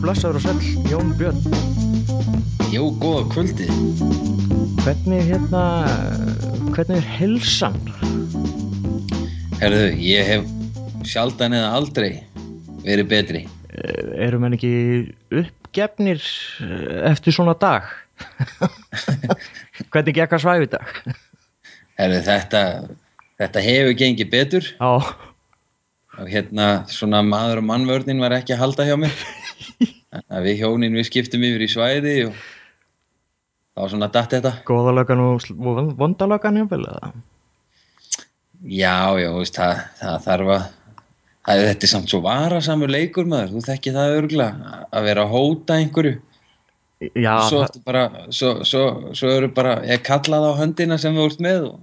Blessaður og sæll, Jón Björn? Jú, góða kvöldi. Hvernig hérna, hvernig er helsan? Herðu, ég hef sjaldan eða aldrei verið betri. Erum henn ekki uppgefnir eh, eftir svona dag? hvernig gekk að svæfi dag? Herðu, þetta, þetta hefur gengið betur Já, og hérna svona maður og mannvörnin var ekki að halda hjá mér. Að við hjónin við skiptum yfir í svæði og þá svona datt þetta. góðalögan og vondalögan jafnvel eða? Já, já, veist, það, það þarf að, það, þetta er samt svo varasamur leikur maður, þú þekki það örgulega, að vera að hóta einhverju. Já, svo, það, ertu bara, svo, svo, svo eru bara, ég kallað á höndina sem þú ert með og,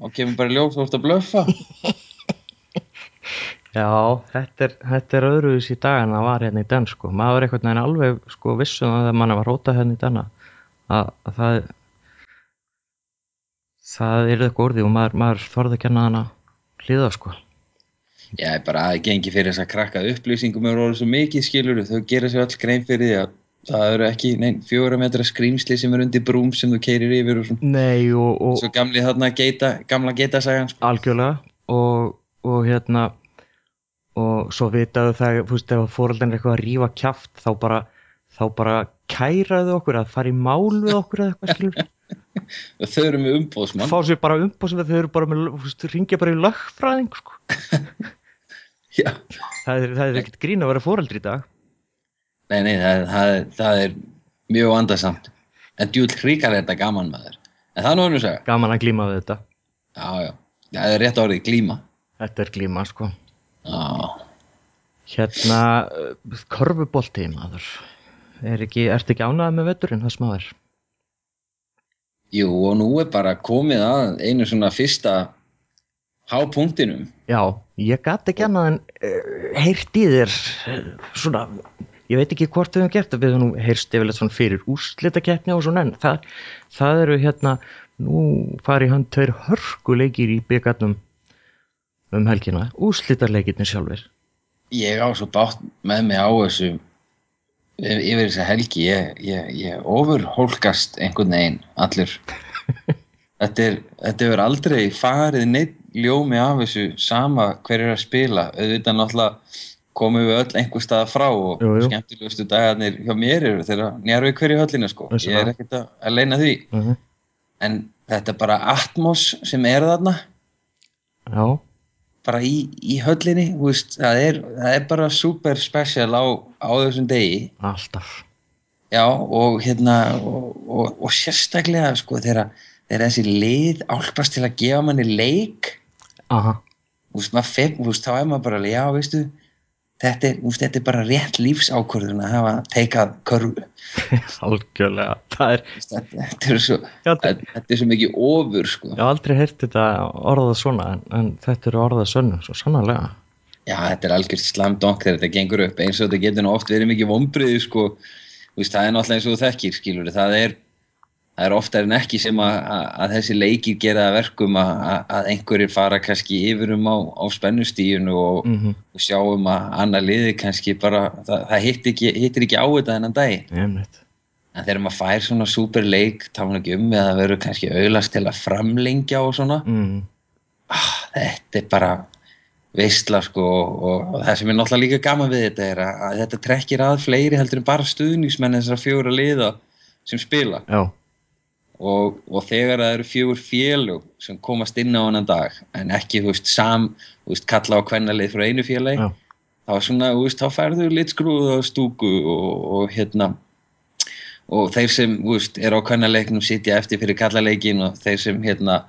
og kemur bara ljós og þú ert að blöffa. já þetta, er, þetta er öðruvis í dag en það var hérna í den sko. Maður er einhvern veginn alveg sko, vissum að þegar mann var rótað hérna í denna að, að það það er eitthvað orðið og maður, maður þorði ekki að hana hlýða sko. Já, bara að gengi fyrir þess að krakka upplýsingum eru orðið svo mikið skilur þau gera sér all grein fyrir því að það eru ekki neinn fjóra metra skrýmsli sem er undir brúm sem þú keirir yfir og svona. Nei og, og Svo gamli þarna geita, gamla geitasagan sko. algjörlega og, og hérna og svo vitaðu það, þú veist, ef fóröldin er eitthvað að rífa kjaft þá bara, þá bara kæraðu okkur að fara í mál við okkur eða eitthvað skilur þau eru með umbóðsmann. fá sér bara umbóð sem þau eru bara með, veist, ringja bara í lögfræðing sko. Já. það er, það er ekkert grín að vera fóreldri í dag Nei, nei, það, það, er- það er mjög vandarsamt. En djúl hrikar þetta gaman maður. En það er saga. gaman að glíma við þetta Já, já. Það er rétt orðið glíma. þetta er glíma sko Já. hérna, körfubolti maður er ekki, ertu ekki ánægð með vetturinn það smáður Jú, og nú er bara komið að einu svona fyrsta hápunktinum. Já, ég gat ekki annað en uh, heyrt í þér uh, svona, ég veit ekki hvort við höfum gert það, við höfum nú heyrst yfirleitt svona fyrir úrslitakeppni og svona en það, það eru hérna, nú fari hann tveir hörkuleikir í byggarnum um helgina, úrslitaleikirnir sjálfur. Ég á svo bátt með mig á þessu yfir þessa helgi. Ég, ég, ég ofurhólkast einhvern veginn allur. Þetta er, þetta hefur aldrei farið neitt ljómi af þessu sama hver er að spila. Auðvitað náttúrulega komum við öll einhver staða frá og Jú, jú. skemmtilegustu dagarnir hjá mér eru þegar njárvið hverju höllina sko. Ég er ekkert að, að leina því. Uh -huh. En þetta er bara atmos sem er þarna. Já, bara í, í höllinni veist, það, er, það er bara super special á, á þessum degi. Alltaf. já og hérna og, og, og sérstaklega sko þegar, þegar þessi lið álpast til að gefa manni leik. Aha, þú veist, maður veist, þá er maður bara já, veistu þetta er, veist, þetta er bara rétt lífsákvörðun að hafa teikað körfu algjörlega. Það er, þetta, er svo, aldrei, þetta, er svo mikið ofur sko. ég hef aldrei heyrt þetta orðað svona en, en þetta eru orðað sönnu, svo sannarlega. já, þetta er algjört slamdonk þegar þetta gengur upp eins og þetta getur nú oft verið mikið vombriði sko, veist, það er náttúrulega eins og þekkir skilur, það er, það er oftar en ekki sem að, að, að þessi leikir gera verkum að, að- einhverjir fara kannski yfir um á, á spennustíðinu og, Mm og sjáum að annar liði kannski bara, það, það hitt ekki, hittir ekki á þetta þennan dag en þegar maður fær svona super leik tala ekki um með að vera kannski auðlast til að framlengja og svona. Mm. ah, þetta er bara veistla sko og, og, það sem er náttúrulega líka gaman við þetta er að, að þetta trekkir að fleiri heldur en bara stuðningsmenn þessara fjóra liða sem spila. Já, og, og þegar það eru fjögur félög sem komast inn á annan dag en ekki, þú veist, sam þú veist, kalla á kvennalið frá einu félagi þá er svona, þú veist, þá færðu lit skrúð á stúku og, og hérna og þeir sem, þú veist, eru á kvennaleiknum sitja eftir fyrir kallaleikin og þeir sem, hérna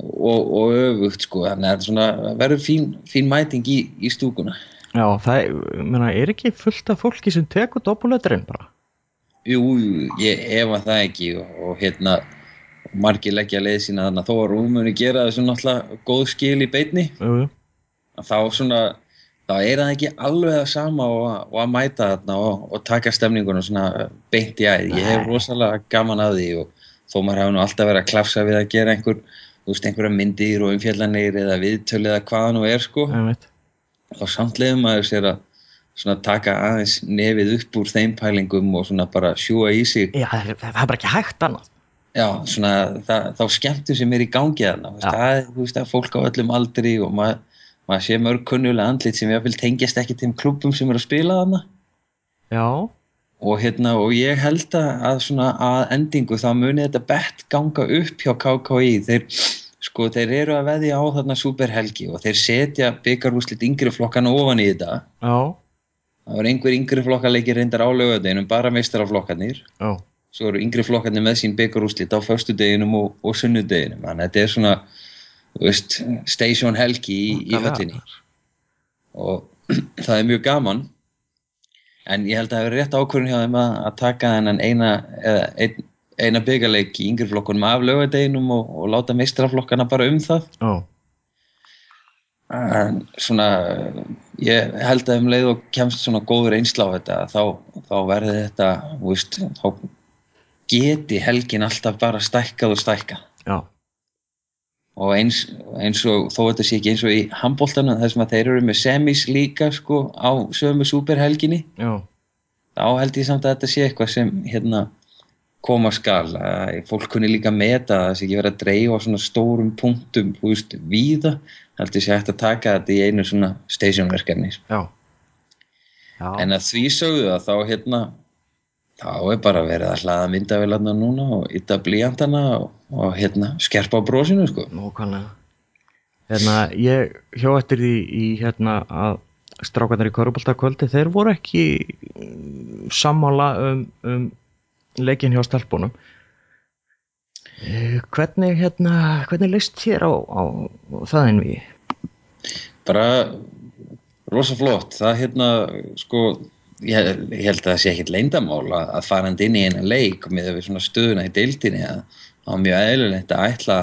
og, og öfugt, sko, þannig að svona verður fín, fín mæting í, í stúkuna já, það er, meina, er ekki fullt af fólki sem tekur doppulöturinn bara? Jú, ég efa það ekki og, og hérna margir leggja leið sína þannig að þó að rúmuni gera þessu náttúrulega góð skil í beinni Jú, jú. að þá svona þá er það ekki alveg það sama og, að- og að mæta þarna og, og taka stemninguna svona beint í æð. Ég hef rosalega gaman að því og þó maður hafa nú alltaf verið að klafsa við að gera einhver, þú veist, einhverja myndir og umfjallanir eða viðtöl eða hvaða nú er sko. Og samt leiðum maður sér að svona taka aðeins nefið upp úr þeim pælingum og svona bara sjúa í sig. Já, það, það er bara ekki hægt annað. Já, svona það, þá skemmtu sem er í gangi þarna það er, veist, fólk á öllum aldri og maður mað sé mörg kunnulega andlit sem vil tengjast ekki þeim klubum sem er að spila þarna. Já, og hérna og ég held að, svona að endingu þá muni þetta bett ganga upp hjá KKÍ þeir sko þeir eru að veðja á þarna superhelgi og þeir setja byggarúslit yngri flokkana ofan í þetta. Já, það var einhver yngri flokkaleikir reyndar á lögadeginum bara meistaraflokkarnir. Já, svo eru yngri flokkarnir með sín byggarúslit á föstudeginum og, og sunnudeginum. Þannig að þetta er svona þú veist, station helgi í, í höllinni og það er mjög gaman. En ég held að það hefur rétt ákvörðun hjá þeim að, að taka þennan eina, eina byggarleik í yngri flokkunum af lögadeginum og, og láta meistraflokkana bara um það. Já, en svona ég held að um leið og kemst svona góður einsla á þetta þá, þá verði þetta veist, þá geti helgin alltaf bara stækkað og stækkað. Já, og eins, eins og þó þetta sé ekki eins og í handbóltanum þar sem að þeir eru með semis líka sko á sömu superhelginni já, þá held ég samt að þetta sé eitthvað sem hérna koma skal að fólk kunni líka meta að það sé ekki verið að dreifa svona stórum punktum veist, víða held ég sé hægt að taka þetta í einu svona stationverkefni já. Já, en að því sögðu það þá hérna þá er bara verið að hlaða myndavélarna núna og ytta blíjantana og, og hérna skerpa á brósinu sko Nókvæmlega. Hérna, ég hjó eftir því í hérna að strákarnir í Köruboltakvöldi, þeir voru ekki mm, sammála um, um leikin hjá stelpunum. Eh, Hvernig, hérna, hvernig leist þér á, á, á það en við? bara rosa flott. Það hérna sko ég, ég held að það sé ekkit leyndamál að, að farandi inn í eina leik með stöðuna í deildinni að það var mjög eðlilegt að ætla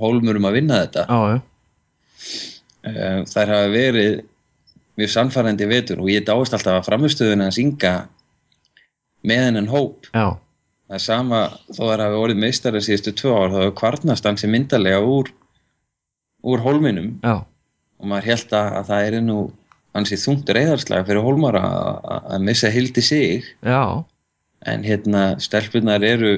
hólmur um að vinna þetta. Já, já, Eh, þær hafa verið mjög sannfærandi í vetur og ég dáist alltaf að framistöðuna að synga með hennan hóp. Já, það er sama þó þær hafi orðið meistari síðustu tvö ár þá hefur kvarnast hansi myndarlega úr úr hólminum. Já, og maður held að, að það er nú hansi þungt reyðarslega fyrir hólmara að, að- að missa hildi sig. Já, en hérna stelpunar eru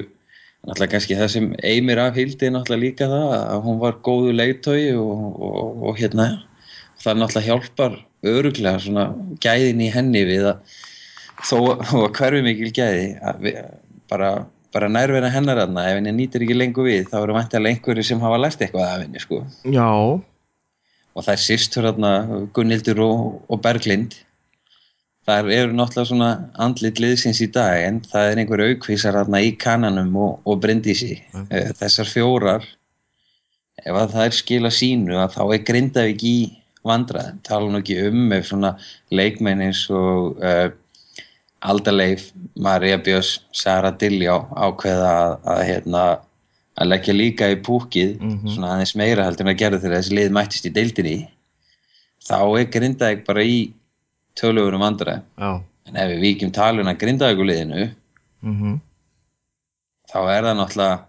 náttúrulega kannski það sem eimir af hildi náttúrulega líka það að hún var góðu leitói og, og, og hérna það náttúrulega hjálpar öruglega svona gæðin í henni við að þó þó að hverfi mikil gæði að við, bara, bara nærverða hennar aðna ef henni nýtir ekki lengur við þá eru vantilega einhverju sem hafa lært eitthvað af henni sko já, og það er sýstur hérna Gunnildur og, og Berglind þar eru náttúrulega svona andlit liðsins í dag en það er einhver aukvísar hérna í kananum og, og Bryndísi Mm. mm. þessar fjórar ef að það er skila sínu að þá er Grindavík í vandræðum tala nú ekki um ef svona leikmenn eins og uh, Aldaleif, Marja Björns Sara Diljá ákveða að, að hérna að leggja líka í púkið Mhm. svona aðeins meira heldur en að gera þegar þessi lið mættist í deildinni. Þá er Grindavík bara í tölugurum vandræðum. Já, en ef við víkjum talun að Grindavíkuliðinu mhm, þá er það náttúrulega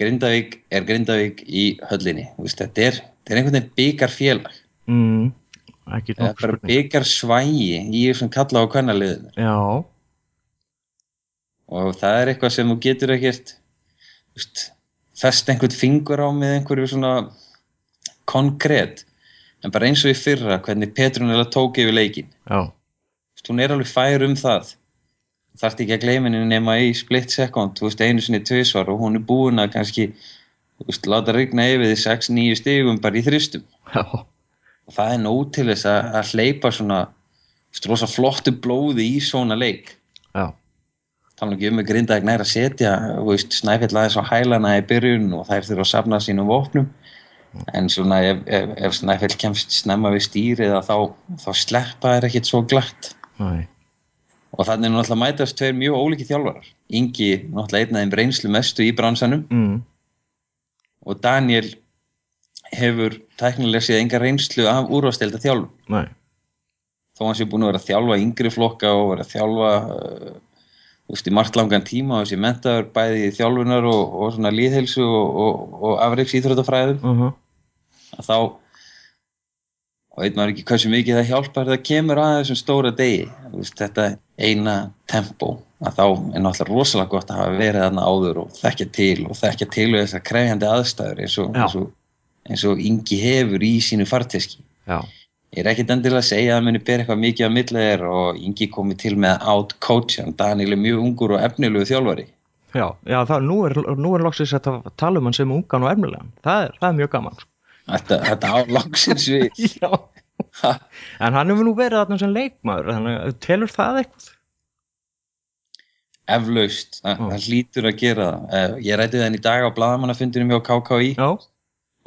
Grindavík er Grindavík í höllinni. Þú veist, þetta, er, þetta er einhvern veginn byggar félag mm, ekki það er nokkuð spurning. byggar svægi í þessum kalla á kvennaliðinu. Já, og það er eitthvað sem þú getur ekkert fest einhvern fingur á með einhverju svona konkrétt en bara eins og í fyrra hvernig Petrunella tók yfir leikin já, Þú veist, hún er alveg fær um það. Þarft ekki að gleyma henni nema í split second, þú veist, einu sinni tvisvar og hún er búin að kannski þú veist, láta rigna yfir því 6-9 stigum bara í þristum já, og það er nóg til þess að, að hleypa svona rosa flottu blóði í svona leik. Já, tala ekki um að grinda ekki næra að setja snæfell aðeins á hælana í byrjun og þær þurfa að safna sínum vopnum. En svona ef, ef, ef snæfell kemst snemma við stýrið þá, þá sleppa þær ekkit svo glatt. Næ, og þannig er náttúrulega mætast tveir mjög ólíki þjálfarar. Ingi náttúrulega einn af þeim reynslu mestu í bransanum. Mm, og Daniel hefur tæknilega séð enga reynslu af úrvastelda þjálfum næ, þó hann sé búin að vera að þjálfa yngri flokka og vera að þjálfa uh, þú veist, í margt langan tíma og þessi mentaður bæði í þjálfunar og, og svona líðheilsu og, og, og afreiks íþróttafræðum uh að þá og veit maður ekki hversu mikið það hjálpar það kemur að þessum stóra degi. Veist, þetta eina tempó að þá er náttúrulega rosalega gott að hafa verið þarna áður og þekkja til og þekkja til við þessar krefjandi aðstæður eins og, eins og, eins og Ingi hefur í sínu farteski já, Ég er ekkit endilega að segja að muni bera eitthvað mikið á milli þér og Ingi komið til með að out-coacha hann. Daniel er mjög ungur og efnilegu þjálfari. já, já það, nú er, nú er loksins að tala um hann sem ungan og efnilegan það er, það er mjög gaman sko. Þetta, þetta á loksins við. já. en hann hefur nú verið þarna sem leikmaður þannig að telur það eitthvað Eflaust, það, Mm. það hlýtur að gera það. Eh, Ég rætti þenn í dag á blaðamannafundinum hjá KKÍ já,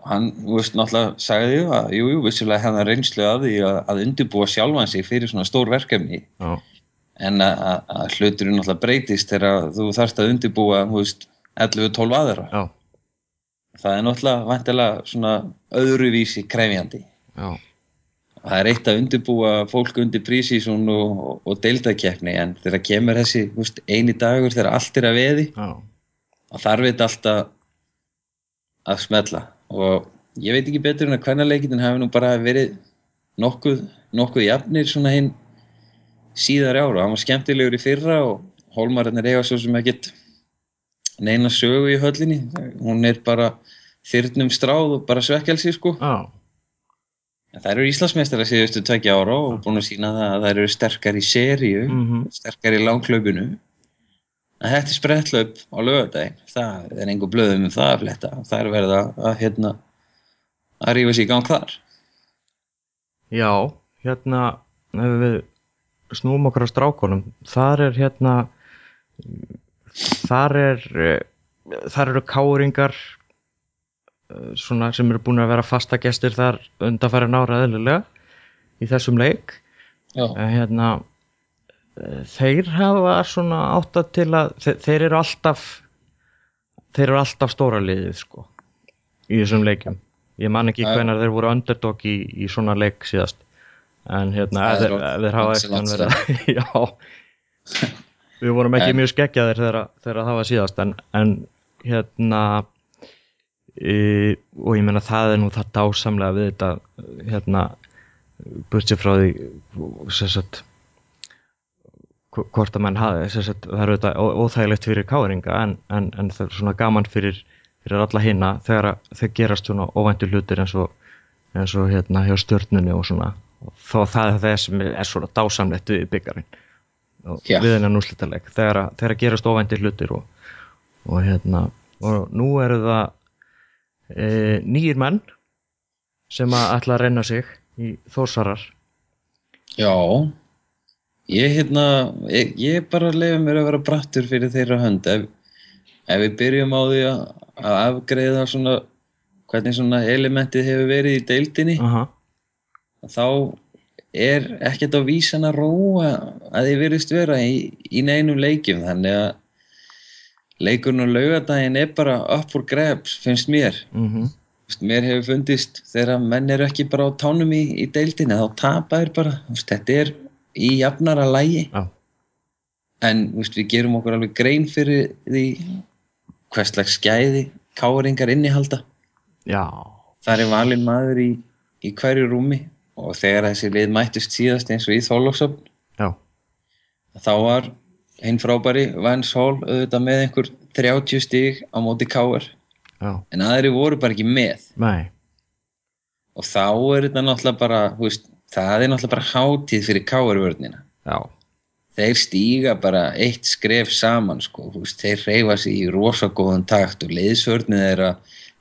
og hann, þú veist, náttúrulega sagði jú að, jú, jú, vissulega að reynslu af því að, að undirbúa sjálfan sig fyrir svona stór verkefni. Já, en að, að, að hluturinn náttúrulega breytist þegar þú þarft að undirbúa, þú veist, 11-12 aðra. já, Það er náttúrulega vantilega svona öðruvísi krefjandi. já, Það er eitt að undirbúa fólk undir prísísún og, og, og deildakeppni en þegar kemur þessi þú veist, eini dagur þegar allt er að veði já, þá þarf þetta alltaf að smetla og ég veit ekki betur en að kvennarleikitin hafi nú bara verið nokkuð, nokkuð jafnir svona hinn síðar ára. Hann var skemmtilegur í fyrra og hólmarinn er eiga svo sem ekkert neina sögu í höllinni. Hún er bara þyrnum stráð og bara svekkelsi sko. En þær eru Íslandsmeistara síðustu tveggja ára og búin að sína það að þær eru sterkar í seríu, Mhm. sterkar í langklaupinu. En þetta er sprettlaup á lögadaginn. Það er einhver blöðum um það að fletta. Það er verið að, að, hérna, að rífa sér í gang þar. já hérna ef við snúum okkur á strákonum þar er hérna þar er eh, þar eru káringar eh, svona sem eru búin að vera fasta gestir þar undanfæri nára eðlilega í þessum leik Já, en hérna eh, þeir hafa svona átta til að þeir, þeir eru alltaf þeir eru alltaf stóra liðið sko í þessum leikjum. Ég man ekki Já. hvenar þeir voru underdog í, í svona leik síðast. En hérna ef þeir, þeir hafa eitthvað verið já. Við vorum ekki En- mjög skeggjaðir þegar, það var síðast en, en hérna e, og ég meina það er nú það dásamlega við þetta hérna burtsér frá því sem sagt hv- hvort að menn hafi sagt, það er auðvitað ó- óþægilegt fyrir káringa en, en, en það er svona gaman fyrir, fyrir alla hinna þegar þeir gerast svona óvæntu hlutir eins og, eins og hérna hjá stjörnunni og svona og þó það er það sem er svona dásamlegt við Já. við hennar núslitaleg þegar, þegar gerast óvænti hlutir og, og hérna og nú eru það e, nýjir menn sem að ætla að reyna sig í þórsarar já. Ég, hérna, ég, ég bara leiði mér að vera brattur fyrir þeirra hönd. Ef, ef við byrjum á því að, að afgreiða svona hvernig svona elementið hefur verið í deildinni Aha, þá er ekkert á vísan að róa að þið virðist vera í, í neinum leikjum. Þannig að leikurinn og laugadaginn er bara up for grabs finnst mér. Mhm, Þú veist, mér hefur fundist þegar menn eru ekki bara á tánum í, í deildinni þá tapa þér bara. Þetta er í jafnara lægi já, en veist, við gerum okkur alveg grein fyrir því hverslags skæði káringar innihalda. Já, Það er valinn maður í, í hverju rúmi og þegar þessi lið mættust síðast eins og í Þorlóksöfn já, þá var hinn frábæri Vance Hall auðvitað með einhver 30 stig á móti Káar en aðri voru bara ekki með. Nei, og þá er þetta náttúrulega bara þú veist, það er náttúrulega bara hátíð fyrir Káarvörnina. Já, þeir stíga bara eitt skref saman sko, veist, þeir reyfa sig í rosagóðan takt og leiðsvörnið þeirra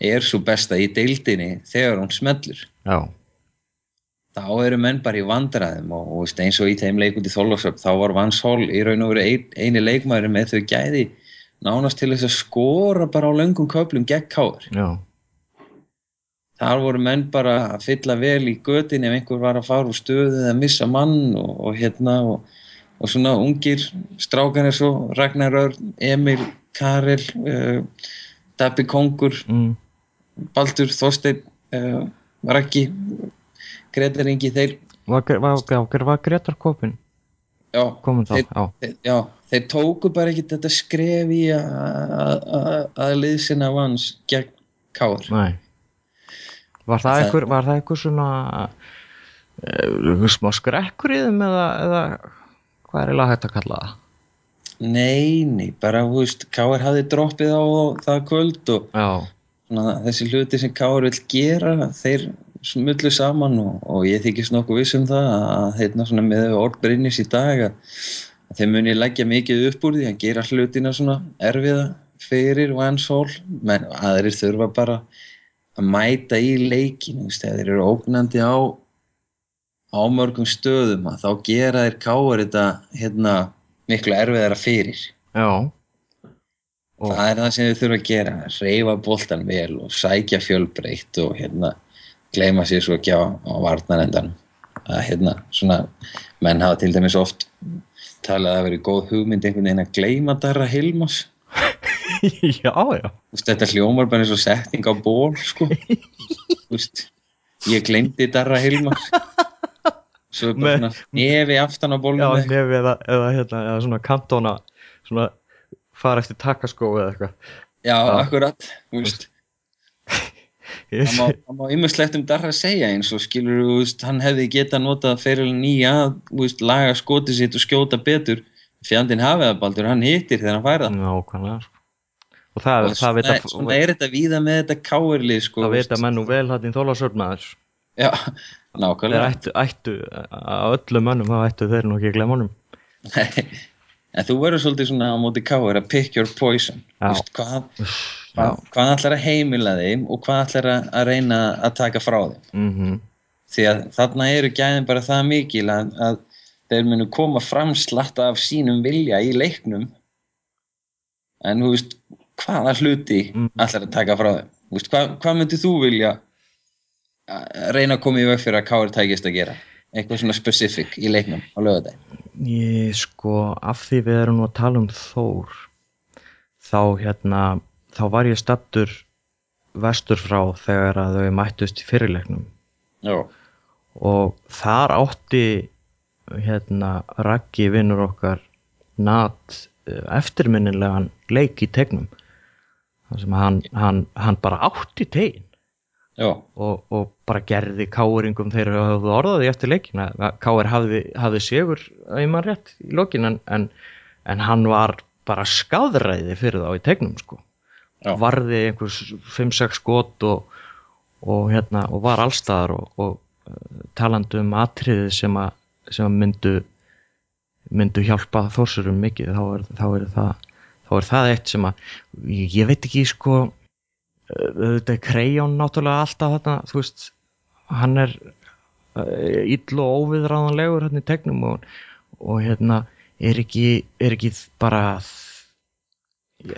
er svo besta í deildinni þegar hún smellur. Já, þá eru menn bara í vandræðum og, og eins og í þeim leikundi Þorlóksöp þá var Vans Hall í raun og veru ein, eini leikmaður með þau gæði nánast til þess að skora bara á löngum köflum gegn káður. já, Þar voru menn bara að fylla vel í götin ef einhver var að fara úr stöðu eða missa mann og, og hérna og, og svona ungir strákan er svo Ragnar Örn, Emil, Karel, uh, Dabbi Kongur, mm, Baldur, Þorsteinn, uh, Raggi, Gretar Ingi, þeir, var, var, var, var Gretar Kopin já, Þeir- þeir, já, þeir tóku bara ekki þetta skref í að liðsina vans gegn káður. nei var það Það- einhver, var það einhver svona uh, smá skrekkur í þeim eða, eða hvað er eiginlega hægt að kalla það? Nei, nei, bara, þú veist, Káir hafði droppið á það kvöld og svona, þessi hluti sem Káir vil gera, þeir smullu saman og, og ég þykist nokkuð viss um það að hérna svona með orð Brynnis í dag að, að þeir muni leggja mikið upp úr því að gera hlutina svona erfiða fyrir Vansól, menn aðrir þurfa bara að mæta í veist, ef þeir eru ógnandi á á mörgum stöðum að þá gera þeir Káir þetta hérna miklu erfiðara fyrir. Já. Og- það er það sem þau þurfa að gera reyfa boltan vel og sækja fjölbreytt og hérna gleyma sér svo ekki á, á varnarendan að hérna svona menn hafa til dæmis oft talað að veri góð hugmynd einhvern veginn að gleyma Darra Hilmas já, já. Þú veist, þetta hljómar bara eins og setning á ból sko. Þú veist, ég gleymdi Darra Hilmas svo bara svona nefi aftan á já, bólnum nefið eða, eða, hérna, eða svona kantóna svona fara eftir takaskó eða eitthvað. Já, Já. akkurat Ég það má, það má ymmislegt um Darra segja eins og skilur hann hefði getað notað fyrir nýja að laga skotið sitt og skjóta betur. Fjandinn hafið það baldur, hann hittir þegar hann færa nákvæmlega sko. Og það, og það svona, vita svona er þetta víða með þetta káirlið sko, það þú vita menn nú vel í þólasörnaður já, nákvæmlega. Ættu, ættu að öllum mönnum þá ættu þeir nú ekki að glemma honum. En þú verður svolítið svona á móti káir að pick your poison. Veist, hvað, hvað, hvað ætlar að heimila þeim og hvað ætlar að, að reyna að taka frá þeim? Mhm. Því að þarna eru gæðin bara það mikil að, að þeir munu koma fram slatta af sínum vilja í leiknum. En þú veist hvaða hluti Mm. ætlar að taka frá þeim? Þú veist, hvað, hvað myndir þú vilja reyna að koma í veg fyrir að Káir tækist að gera? Eitthvað svona specific í leiknum á lögadeg Ég sko, af því við erum nú að tala um Þór þá hérna, þá var ég stattur vestur frá þegar að þau mættust í fyrirleiknum. Já, og þar átti hérna Raggi vinnur okkar nat eftirminnilegan leik í tegnum sem hann, hann, hann bara átti tegin. Og, og bara gerði káuringum þeir höfðu orðaði eftir leikina káur hafði, hafði sigur maður rétt í lokin en, en, en hann var bara skadræði fyrir þá í tegnum sko. Já. varði einhvers 5-6 skot og, og hérna og var allstaðar og, og uh, talandi um atriði sem að, sem myndu myndu hjálpa þórsurum mikið þá er, þá er það þá er það eitt sem að ég, veit ekki sko þetta er Krejón náttúrulega alltaf þarna, þú veist, hann er ill og óviðráðanlegur hérna í tegnum og, og hérna er ekki, er ekki bara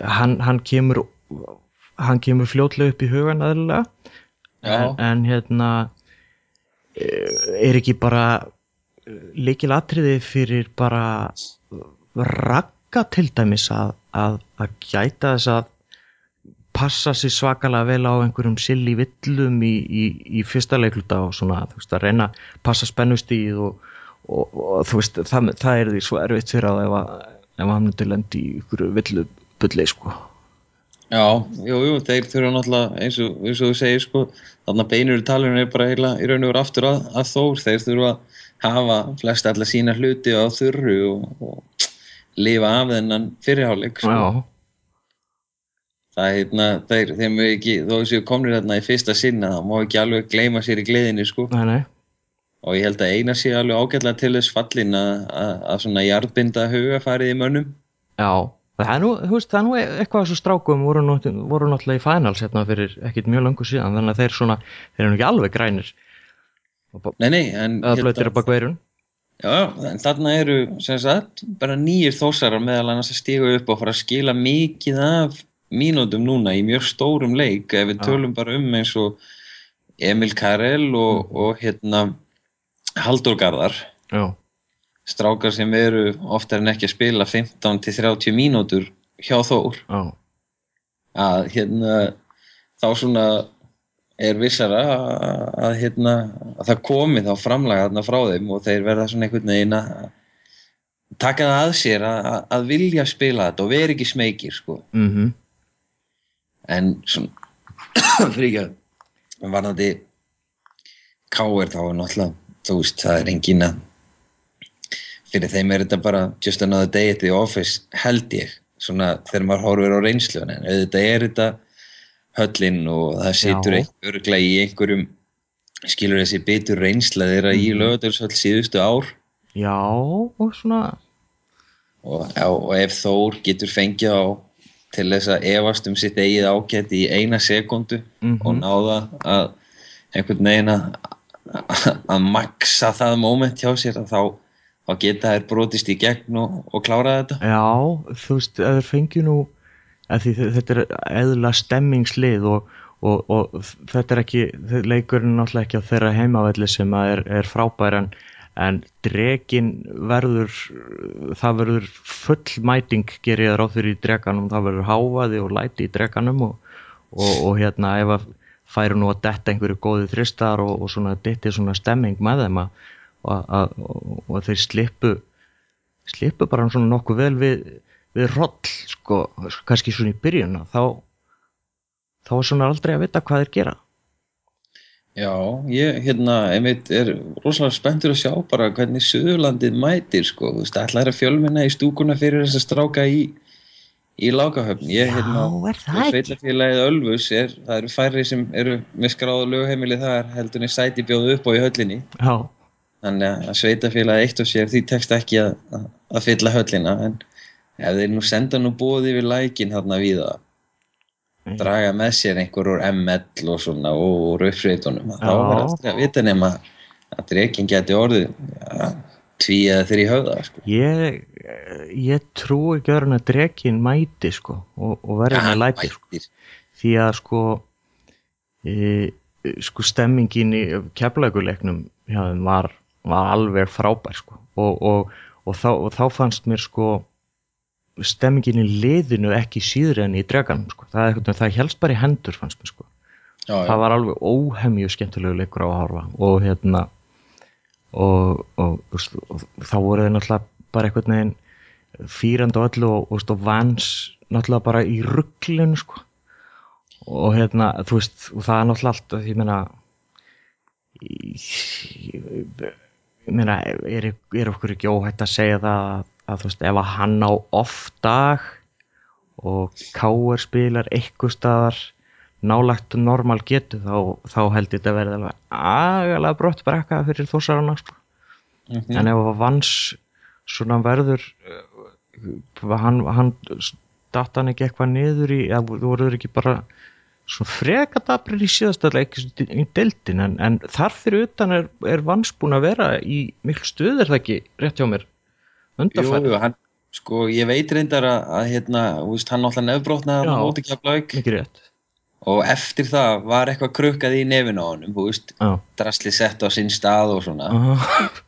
hann, hann kemur hann kemur fljótlega upp í hugan aðlilega já, en, en hérna er ekki bara líkil atriði fyrir bara ragga til dæmis að, að, að gæta þess að passa sér svakalega vel á einhverjum silli villum í, í, í fyrsta leikluta og svona, veist, að reyna að passa spennustíð og, og, og veist, það, það er því svo erfitt fyrir að ef, ef hann myndi lendi í ykkur villu bulli, sko. já, jú, jú, þeir þurfa náttúrulega eins og, eins og þú segir sko þarna beinur í talinu er bara heila í raun og veru aftur að, að þór, þeir þurfa að hafa flest alla sína hluti á þurru og lifa af þennan fyrirháleik sko. Það er hérna, þeir, þeir mjög ekki þó þessu komnir hérna í fyrsta sinna þá má ekki alveg gleyma sér í gleðinni sko nei, nei. og ég held að eina sé alveg ágætlega til þess fallin að, að, að svona jarðbinda hugafarið í mönnum Já, það er nú, veist, það er nú eitthvað þessu strákum voru, nátt, voru náttúrulega í finals hérna fyrir ekkit mjög langu síðan, þannig að þeir svona, þeir eru ekki alveg grænir nei, nei, en eða blöytir að bak veirun. Já, en þarna eru sem sagt, bara nýjir þósarar meðal annars að stíga upp og fara að skila mikið af mínútum núna í mjög stórum leik. Ef við Já. tölum bara um eins og Emil Karel og, og hérna Haldur Garðar. Já, strákar sem eru oftar en ekki að spila 15 til 30 mínútur hjá Þór. Já, að hérna þá svona er vissara að, að hérna að það komi þá framlaga þarna frá þeim og þeir verða svona einhvern veginn að taka það að sér að, að- vilja spila þetta og vera ekki smekir sko mhm, en svona fyrir ekki að varðandi K.R. þá er náttúrulega þú veist, það er engin að fyrir þeim er þetta bara just another day at the office held ég, svona þegar maður horfir á reynslu en auðvitað er þetta höllin og það situr örgla í einhverjum skilur þessi bitur reynsla þeirra í Mhm. lögadalshöll síðustu ár Já, og svona og, já, og ef Þór getur fengið á til þess að efast um sitt eigið ágæti í eina sekundu Mhm. og náða að einhvern veginn að maksa það moment hjá sér að þá, þá geta þær brotist í gegn og, og klára þetta Já, þú veist, þeir fengju nú þetta er eðla stemmingslið og, og, og þetta er ekki, leikurinn náttúrulega ekki á þeirra heimavelli sem er, er frábær en, en drekin verður það verður full mæting gerir ég ráð fyrir í drekanum, það verður háfaði og læti í drekanum og, og, hérna ef að færu nú að detta einhverju góði þristar og, svona ditti svona stemming með þeim að, og þeir slippu slippu bara svona nokkuð vel við, við roll sko, kannski svona í byrjun þá þá er svona aldrei að vita hvað þeir gera. Já, ég hérna einmitt er rosalega spenntur að sjá bara hvernig Suðurlandið mætir sko, þú veist, ætlaði að fjölmenna í stúkuna fyrir þess að stráka í í Lágahöfn, ég hérna er það? Sveitafélagið Ölfus er, það eru færri sem eru með skráðu lögheimili þar heldur en sæti bjóðu upp á í höllinni. Já, þannig að sveitafélagið eitt og sér því tekst ekki að, að fylla höllina en ef þeir nú senda nú bóði við lækin þarna við að draga með sér einhver úr ML og svona og uppsveitunum. Þá verður aldrei að vita nema að dreikin geti orðið ja, tví eða þrý höfða sko. ég ég trú ekki öðrun að drekin mæti sko og, og verði með læti sko. því að sko e, sko stemmingin í keflaguleiknum var, var alveg frábær sko. Og, og, og, þá, og þá fannst mér sko stemmingin í liðinu ekki síður en í dreganum sko. það, er það helst bara í hendur fannst mér sko já, já. það var alveg óhemju skemmtilegu leikur á að horfa og hérna og, og, veist, og þá voru þeir náttúrulega bara einhvern veginn fýrandi og öllu og, og, og vans náttúrulega bara í rugglinu sko og hérna þú veist og það er náttúrulega allt ég meina ég, ég meina er, er okkur ekki óhætt að segja það að, að þú veist ef að hann á off dag og K.R. spilar eitthvað staðar nálagt normal getu þá, þá held ég þetta að verða alveg agalega brott brekka fyrir þósarana sko. Mhm. en ef að vans svona verður uh, hann, hann datt hann ekki eitthvað niður í eða þú voruður ekki bara svona frekadabrir í síðasta leik í deildin en, en þar fyrir utan er, er vans búin að vera í miklu stuð er það ekki rétt hjá mér undarfæri, jú, hann, sko, ég veit reyndar að, að hérna, veist, hann náttúrulega nefnbrotnaði á móti Keflavík. mikið rétt. Og eftir það var eitthvað krukkað í nefinu á honum, þú veist, já, drasli sett á sinn stað og svona.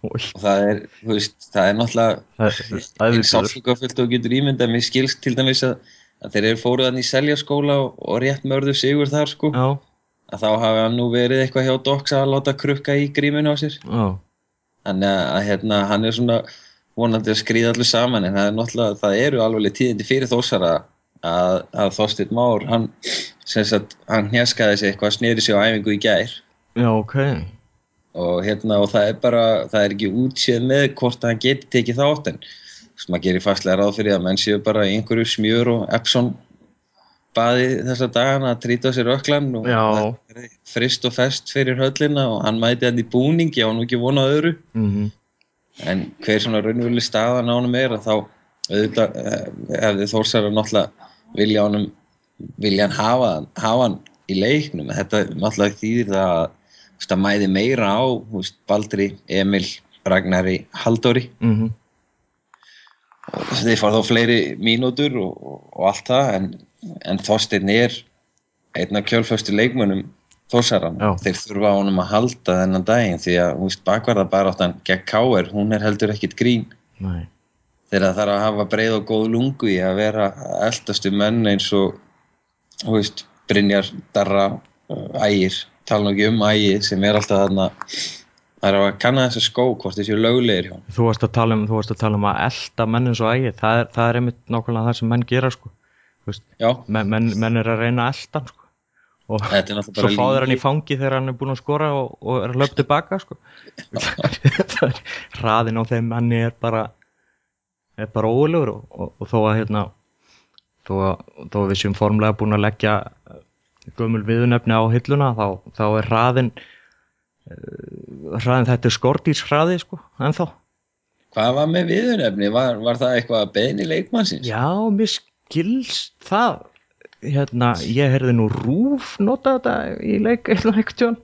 Új, og það er, þú veist, það er náttúrulega eins sáflugafullt og getur ímyndað mér skilst til dæmis að, að þeir eru fóruðan í seljaskóla og, og rétt mörðu sigur þar sko. Já, að þá hafa hann nú verið eitthvað hjá Dox að láta krukka í gríminu á sér. Já, þannig að hérna, hann er svona vonandi að skrýða allir saman en það er náttúrulega, það eru alveg tíðindi fyrir þósara að, að Þorsteinn Már hann, sem sagt, hann hjaskaði sig eitthvað, sneri sig á æfingu í gær. Já, ok. Og hérna og það er bara, það er ekki útséð með hvort hann geti tekið þátt en sem maður gerir fastlega ráð fyrir að menn séu bara í einhverju smjör og Epson baði þessa dagana að trýta sér öklan og frist og fest fyrir höllina og hann mæti hann í búning, ég á nú ekki vonað öðru. Mm en hver svona raunveruleg staðan á honum er að þá auðvitað eh, hefði Þórsara náttúrulega vilja honum vilja hann hafa, hafa hann í leiknum þetta náttúrulega þýðir það að veist, mæði meira á veist, Baldri, Emil, Ragnari Halldóri -hmm. og þeir fara þá fleiri mínútur og, og, og allt það en, en Þorsteinn er einn af kjölföstu leikmönnum Þórsaran, Já. þeir þurfa á honum að halda þennan daginn því að veist, bakvarðabaráttan gegn K.R. hún er heldur ekkit grín nei, þegar það þarf að hafa breið og góð lungu í að vera eldastu menn eins og veist, Brynjar, Darra uh, Ægir, tala nú ekki um Ægir sem er alltaf þarna það er að kanna þessa skó hvort þessu löglegir hjá honum. þú varst að tala um þú varst að tala um að elda menn eins og ægi það er, það er einmitt nákvæmlega það sem menn gera sko menn, menn, er að reyna að elda sko. Og er svo fáður hann í fangi þegar hann er búinn að skora og, og er að löp tilbaka sko. Hraðin á þeim manni er bara er bara ólegur og, og, og þó að hérna þó að, þó við séum formlega búin að leggja eh, gömul viðunefni á hilluna þá, þá er hraðin uh, hraðin þetta er skordís hraði sko, ennþá Hvað var með viðunefni? Var, var það eitthvað að beðni leikmannsins? Já, mér skilst það hérna, ég heyrði nú Rúf nota þetta í leik eitthvað eitthvað tjón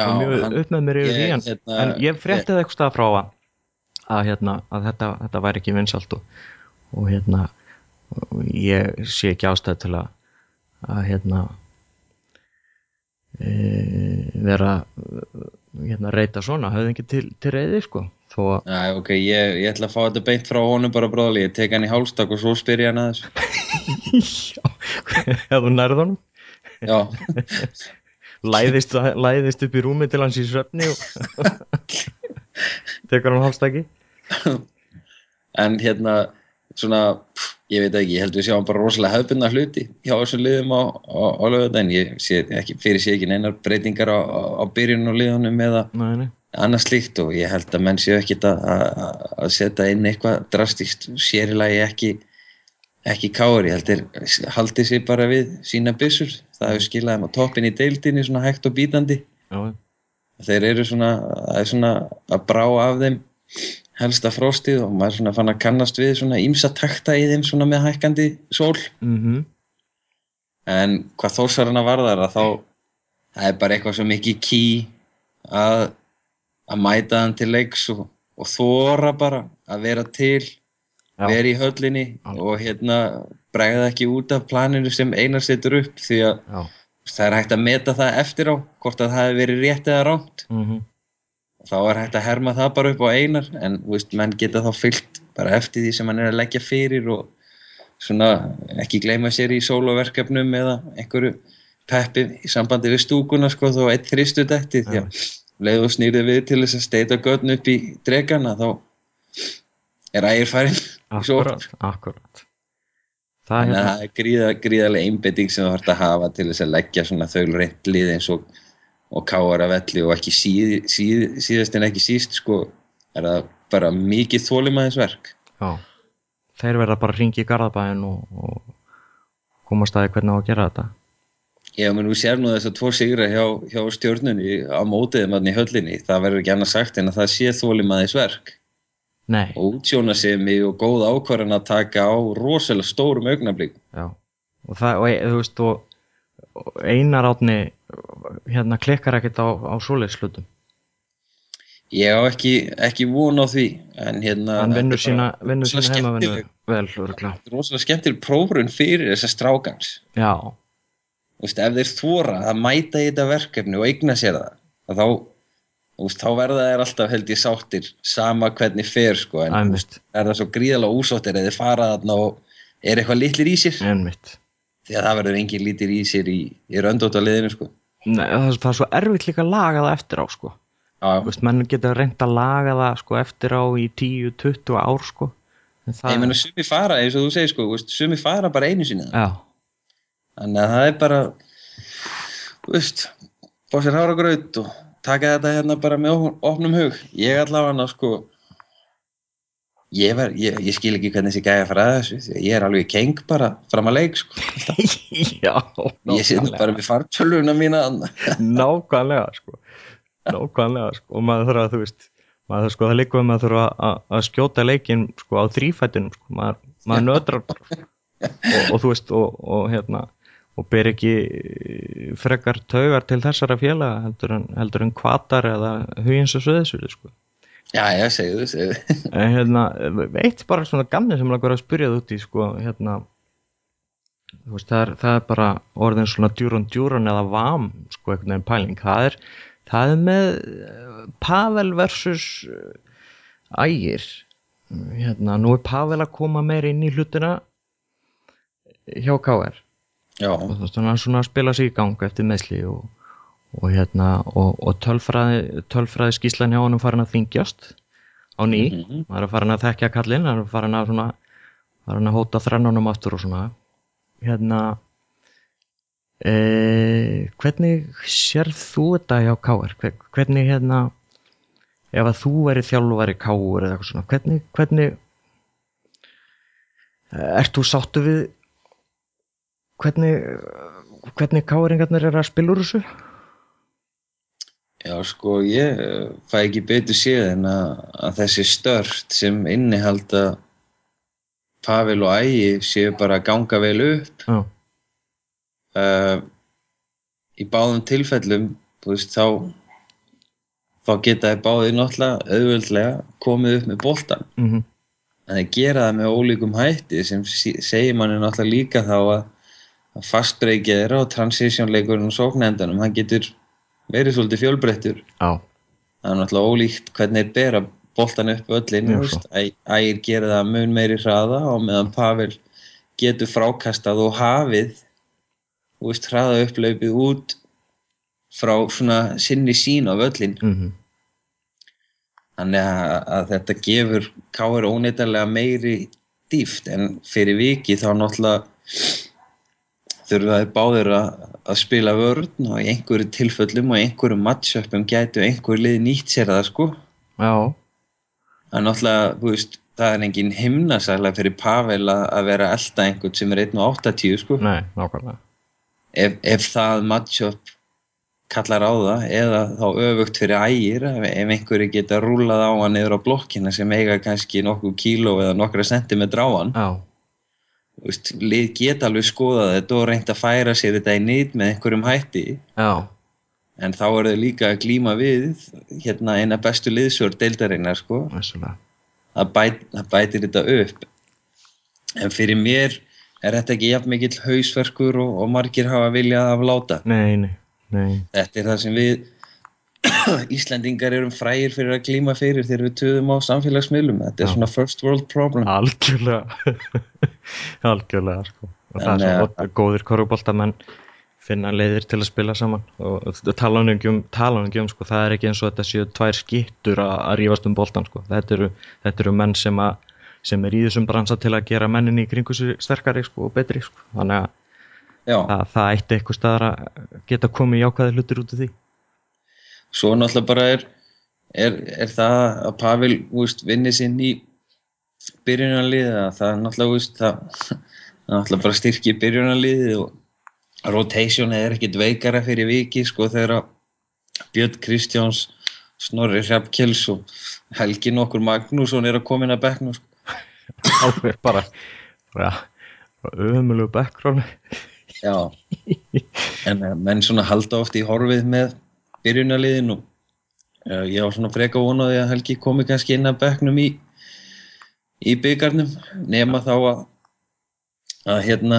og mjög upp með mér yfir því en, hérna, en ég frétti það eitthvað stað frá að, að, hérna, að þetta, þetta væri ekki vinsalt og, og hérna og ég sé ekki ástæð til að að hérna e, vera hérna reyta svona, höfðu ekki til, til reyði sko þó að Næ, ok, ég, ég ætla að fá þetta beint frá honum bara bróðali, ég tek hann í hálstak og svo spyr ég hann að þessu. Já, ef þú nærð honum Já, læðist, læðist upp í rúmi til hans í svefni og tekur hann hálstaki en hérna, svona, ég veit ekki, ég held við sjáum bara rosalega hefðbundna hluti hjá þessum liðum á, á, á lögðan, ég sé ekki, fyrir sé ekki neinar breytingar á, á, á byrjun og liðunum eða nei, nei. Annað slíkt og ég held að menn séu ekkit að, að, að setja inn eitthvað drastíst, sérilagi ekki ekki káur, ég held þeir haldi sér bara við sína byssur. Það hefur skilað þeim á toppin í deildinni svona hægt og bítandi. Já, þeir eru svona, er svona að brá af þeim helsta fróstið og maður svona fann að kannast við svona ímsa takta í þeim svona með hækkandi sól. Mm en hvað þósarana varðar að þá það er bara eitthvað svo mikið ký að að mæta hann til leiks og, og þóra bara að vera til Já. vera í höllinni Alveg. og hérna bregða ekki út af planinu sem einar setur upp því að já, það er hægt að meta það eftir á hvort að það hefði verið rétt eða rámt mm þá er hægt að herma það bara upp á einar en veist, menn geta þá fyllt bara eftir því sem hann er að leggja fyrir og svona ekki gleyma sér í sóloverkefnum eða einhverju peppi í sambandi við stúkuna sko þó eitt þristu detti því að leið og snýrði við til þess að steita götn upp í dregana þá er ægir farin akkurat, akkurat það að hérna það er gríða, gríðarlega einbetting sem þú þarfst að hafa til þess að leggja svona þau reynd lið eins og, og káar að velli og ekki síð, síð, síðast en ekki síst sko er það bara mikið þólimaðisverk. já, þeir verða bara að ringi í Garðabæin og, og koma staði hvernig á að gera þetta Já, menn við sér nú þess að tvo sigra hjá, hjá stjórnunni á mótiðum hann í höllinni. Það verður ekki annað sagt en að það sé þólimaðisverk nei, og útsjónasemi og góð ákvarðan að taka á rosalega stórum augnablík. já og það, og, þú veist og, einar átni hérna klikkar ekkert á, á svoleiðs hlutum Ég á ekki, ekki von á því en hérna... hann vinnur sína, sína heimavinnu vel, örgulega rosalega skemmtileg prófrun fyrir þessa strákans. já, veist, ef þeir þóra að mæta í þetta verkefni og eigna sér það, að þá, veist, þá verða þeir alltaf held ég sáttir sama hvernig fer sko, en einmitt, veist, er það svo gríðalega úsáttir eða fara þarna og er eitthvað litlir í sér einmitt því að það verður engin litir í sér í, í röndóta liðinu sko. Nei, það, það er svo erfitt líka að laga það eftir á sko. Veist, menn geta reynd að laga það sko, eftir á í 10-20 ár sko. það, ég meina sumi fara eins og þú segir sko, þú veist, sumi fara bara einu sinni já, þannig að það er bara þú veist fá sér hára graut og taka þetta hérna bara með op- opnum hug ég allavega sko ég, ver, ég, ég skil ekki hvernig þessi gæja fara að þessu að ég er alveg keng bara fram að leik sko. já ég sé nú bara með fartöluna mína nákvæmlega sko. nákvæmlega sko. og maður þarf að þú veist maður sko það líka að þurfa að, að skjóta leikin sko á þrýfættunum sko. maður, maður nötrar bara sko. og, og þú veist og, og hérna og ber ekki frekar taugar til þessara félaga heldur en, heldur en kvatar eða hugins og söðisvili sko. já, já, segðu, segðu. En hérna, eitt bara svona gamni sem langar að spyrja þú út í sko, hérna þú veist, það er, það er bara orðin svona djúran djúran eða vam sko, einhvern veginn pæling, það er það er með eh, Pavel versus eh, Ægir. Hérna, nú er Pavel að koma meir inn í hlutina hjá KR þú veist, hann að spila sig í gang eftir meðsli og, og hérna og, og tölfræði, tölfræði skýslan hjá hann farin að þingjast á ný. Mhm. maður er farin að þekkja kallinn hann er farin að svona farin að hóta þrennunum aftur og svona. Hérna e, hvernig sérð þú þetta hjá Káar hvernig hérna ef að þú væri þjálfari Káar eða eitthvað svona hvernig, hvernig ert þú sáttu við hvernig hvernig Káaringarnir er að spila úr þessu? Já, sko, ég eh, fæ ekki betur séð en að, að þessi stört sem innihalda Pavel og Ægi séu bara að ganga vel upp. Já, uh, í báðum tilfellum veist, þá þá geta þeir báðir náttúrulega auðveldlega komið upp með boltan mhm, en þeir gera það með ólíkum hætti sem segir manni náttúrulega líka þá að, að fastbreykið þeirra og transitionleikurinn og sóknendanum hann getur verið svolítið fjölbreyttur. Já, það er náttúrulega ólíkt hvernig þeir bera boltan upp öllin. Æ- ægir gera það mun meiri hraða og meðan Pavel getur frákastað og hafið þú veist, hraða upplaupið út frá svona sinni sín á völlin mhm, þannig að, að þetta gefur Káir óneitarlega meiri dýft en fyrir viki þá náttúrulega þurfa þeir báðir að, að spila vörn og í einhverju tilfellum og í einhverju matchupum gætu einhver lið nýtt sér það sko. Já, það er náttúrulega, þú veist, það er engin himnasæla fyrir Pavel að, vera elda einhvern sem er 1.80 sko. Nei, nákvæmlega. Ef, ef það matchup kallar á það eða þá öfugt fyrir ægir ef, einhverju geta rúlað á hann niður á blokkina sem eiga kannski nokkuð kíló eða nokkra sentimetra á hann. Já, veist, lið geta alveg skoðað þetta og reynt að færa sér þetta í nýtt með einhverjum hætti. Já, en þá eru þau líka að glíma við hérna eina bestu liðsjórn deildarinnar sko. Það, bæt, bætir þetta upp. En fyrir mér er þetta ekki jafn mikill hausverkur og, og margir hafa viljað af láta. Nei, nei, nei, þetta er það sem við Íslendingar erum frægir fyrir að glíma fyrir þegar við töðum á samfélagsmiðlum þetta er Já. svona first world problem algjörlega algjörlega sko. og það er eh, svo og góðir korfuboltamenn finna leiðir til að spila saman og tala hann ekki um, um sko, það er ekki eins og þetta séu tvær skittur að, rífast um boltan sko. þetta, eru, þetta eru menn sem, að, sem er í þessum bransa til að gera mennin í kringu sterkari sko, og betri sko. þannig að það, það ætti eitthvað staðar að geta komið jákvæði hlutir út af því svo náttúrulega bara er, er, er það að Pavel úst, vinni sinn í byrjunarliði það er náttúrulega úst, það, það náttúrulega bara styrki byrjunarliði og rotation er ekkit veikara fyrir viki sko þegar Björn Kristjáns Snorri Hrafkels og Helgi nokkur Magnússon er að koma inn að bekknum sko. alveg bara, ömulegu background Já, en menn svona halda oft í horfið með byrjunarliðin og ég var svona freka vonaði að Helgi komi kannski inn að bekknum í, í byggarnum nema þá að, að hérna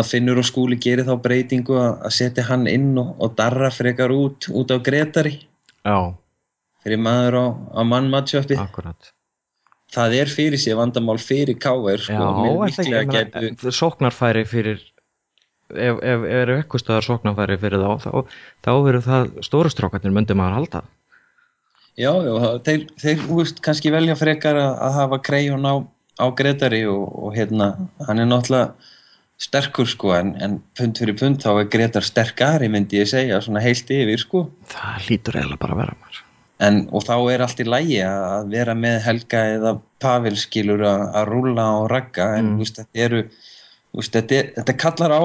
að- Finnur og Skúli geri þá breytingu að, að setja hann inn og, og darra frekar út út á Gretari já, fyrir maður á, á mannmattsjöppi akkurat. Það er fyrir sér vandamál fyrir. Já, sko, er það gætu sóknarfæri fyrir ef, ef, ef eru eitthvað stöðar sóknarfæri fyrir þá þá, þá verður það stóru strákarnir myndi maður halda Já, já, þeir, þeir veist, kannski velja frekar að, að hafa krejun á, á Gretari og, og hérna, hann er náttúrulega sterkur sko, en, en pund fyrir pund þá er Gretar sterkari myndi ég segja, svona heilt yfir sko. það hlýtur eiginlega bara að vera maður En, og þá er allt í lægi að vera með Helga eða Pavel skilur að, rúlla og ragga, en Mm. veist, þetta eru, veist, þetta, er, þetta kallar á